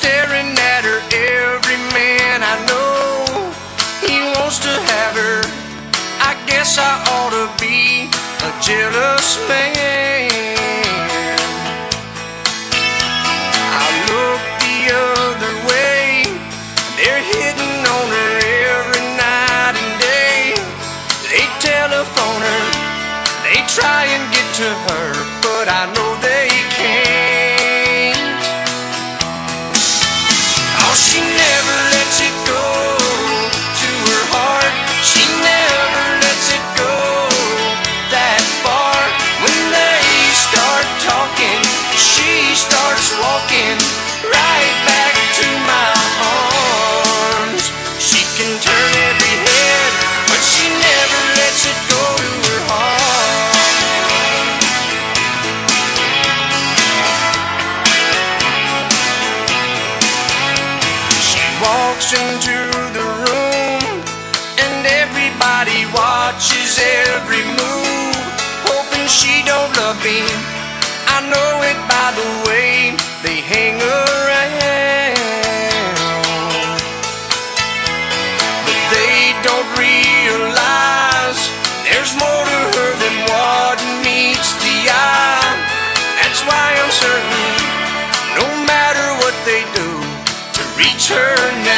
staring at her. Every man I know, he wants to have her. I guess I ought to be a jealous man. I look the other way, they're hitting on her every night and day. They telephone her, they try and get to her, but I know. Walks into the room and everybody watches every move, hoping she don't love me. I know it by the way they hang around. But they don't realize there's more to her than what meets the eye. That's why I'm certain, no matter what they do, to reach her now.